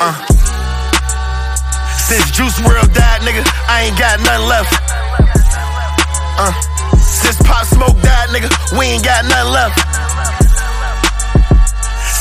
Uh. Since Juice WRLD died, nigga, I ain't got nothing left. Uh. Since Pop Smoke died, nigga, we ain't got nothing left.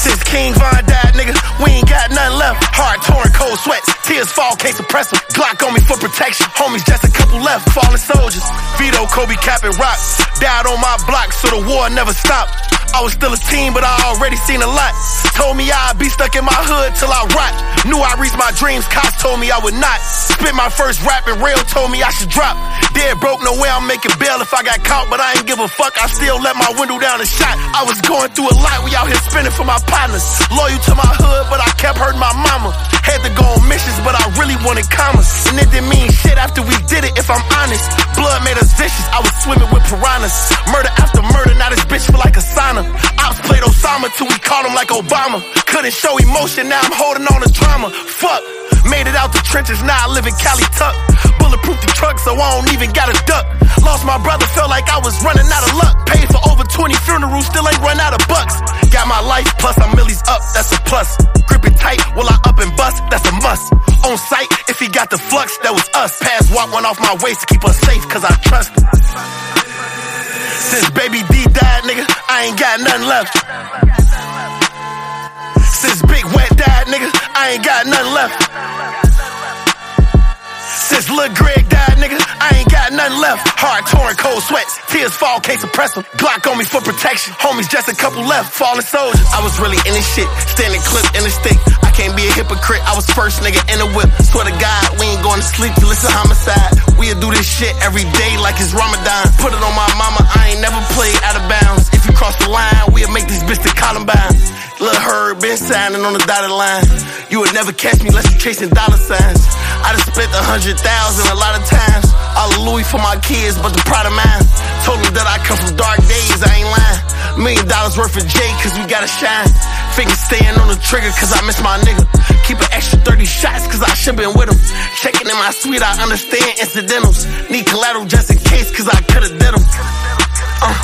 Since King Von died, nigga, we ain't got nothing left. Hard torn, cold sweats, tears fall, can't suppress them. Glock on me for protection, homies just a couple left, fallen soldiers. Vito, Kobe, Cap, and Rock died on my block, so the war never stopped. I was still a teen, but I already seen a lot. Told me I'd be stuck in my hood till I rot. Knew I reached my dreams, cops told me I would not. Spit my first rap and rail told me I should drop. Dead broke, no way I'm making bail if I got caught, but I ain't give a fuck. I still let my window down and shot. I was going through a lot, we out here spinning for my partners. Loyal to my hood, but I kept hurting my mama. Had to go on missions, but I really wanted commas. And it didn't mean shit after we did it, if I'm honest. Blood made us vicious, I was swimming with piranhas. Murder after bitch feel like a sauna. Ops played Osama till we caught him like Obama. Couldn't show emotion, now I'm holding on to drama. Fuck. Made it out the trenches, now I live in Cali Tuck. Bulletproof the truck, so I don't even got a duck. Lost my brother, felt like I was running out of luck. Paid for over 20 funerals, still ain't run out of bucks. Got my life, plus I'm millies up, that's a plus. Grip it tight, will I up and bust, that's a must. On sight, if he got the flux, that was us. Pass walk one off my waist to keep us safe, cause I trust him. Since baby D died, nigga, I ain't got nothing left. Since Big Wet died, nigga, I ain't got nothing left. Since Lil Greg died, nigga, I ain't got nothing left. Hard torn, cold sweats, tears fall, can't suppress them. Glock on me for protection, homies just a couple left, fallen soldiers. I was really in this shit, standing clip in the stick. I can't be a hypocrite, I was first nigga in the whip. Swear to God, we ain't going to sleep till it's a homicide. We'll do this shit every day like it's Ramadan. Put it on my been signing on the dotted line. You would never catch me unless you chasing dollar signs. I done spent a hundred thousand a lot of times. All Louis for my kids, but the pride of mine. Told me that I come from dark days, I ain't lying. Million dollars worth of J, cause we gotta shine. Fingers staying on the trigger, cause I miss my nigga. Keep an extra 30 shots, cause I should been with him. Checking in my suite, I understand incidentals. Need collateral just in case, cause I could've did them. Uh,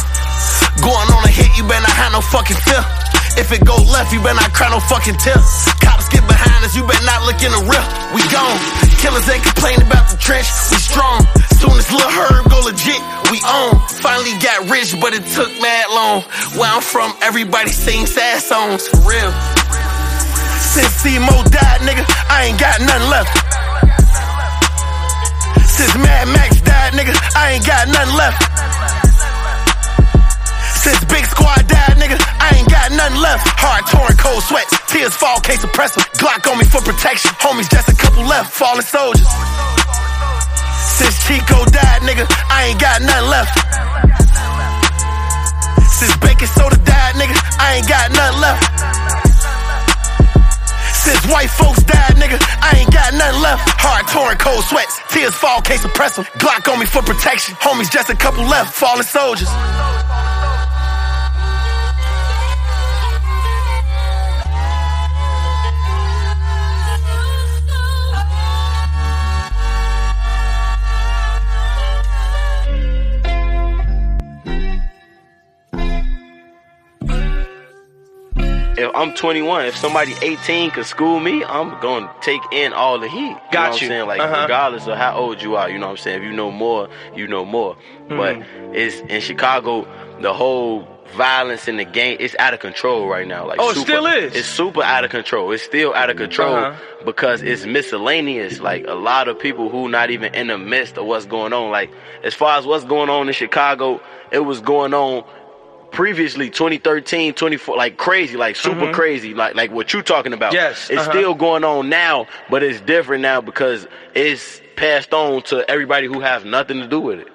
going on a hit, you better not have no fucking fear. If it go left, you better not cry no fucking tear. Cops get behind us, you better not look in the rear. We gone. Killers ain't complain about the trench. We strong. Soon as Lil Herb go legit, we on. Finally got rich, but it took mad long. Where I'm from, everybody sing sad songs for real. Since C-Mo died, nigga, I ain't got nothing left. Since Mad Max died, nigga, I ain't got nothing left. Left. Hard torn, cold sweats, tears fall, can't suppress. Glock on me for protection, homies just a couple left, fallen soldiers. Since Chico died, nigga, I ain't got nothing left. Since Bacon Soda died, nigga, I ain't got nothing left. Since white folks died, nigga, I ain't got nothing left. Hard torn, cold sweats, tears fall, can't suppress. Glock on me for protection, homies just a couple left, fallen soldiers. If I'm 21, if somebody 18 could school me, I'm going to take in all the heat. Got you. What you. I'm saying? Like, Uh-huh. regardless of how old you are, you know what I'm saying? If you know more, you know more. But Mm-hmm. it's in Chicago, the whole violence in the game, it's out of control right now. Like, Oh, it still is? It's super out of control. It's still out of control Uh-huh. because it's miscellaneous. Like, a lot of people who not even in the midst of what's going on. Like, as far as what's going on in Chicago, it was going on previously 2013 24 like crazy like super crazy like like what you talking about Mm-hmm. Yes, it's uh-huh. still going on now but it's different now because it's passed on to everybody who has nothing to do with it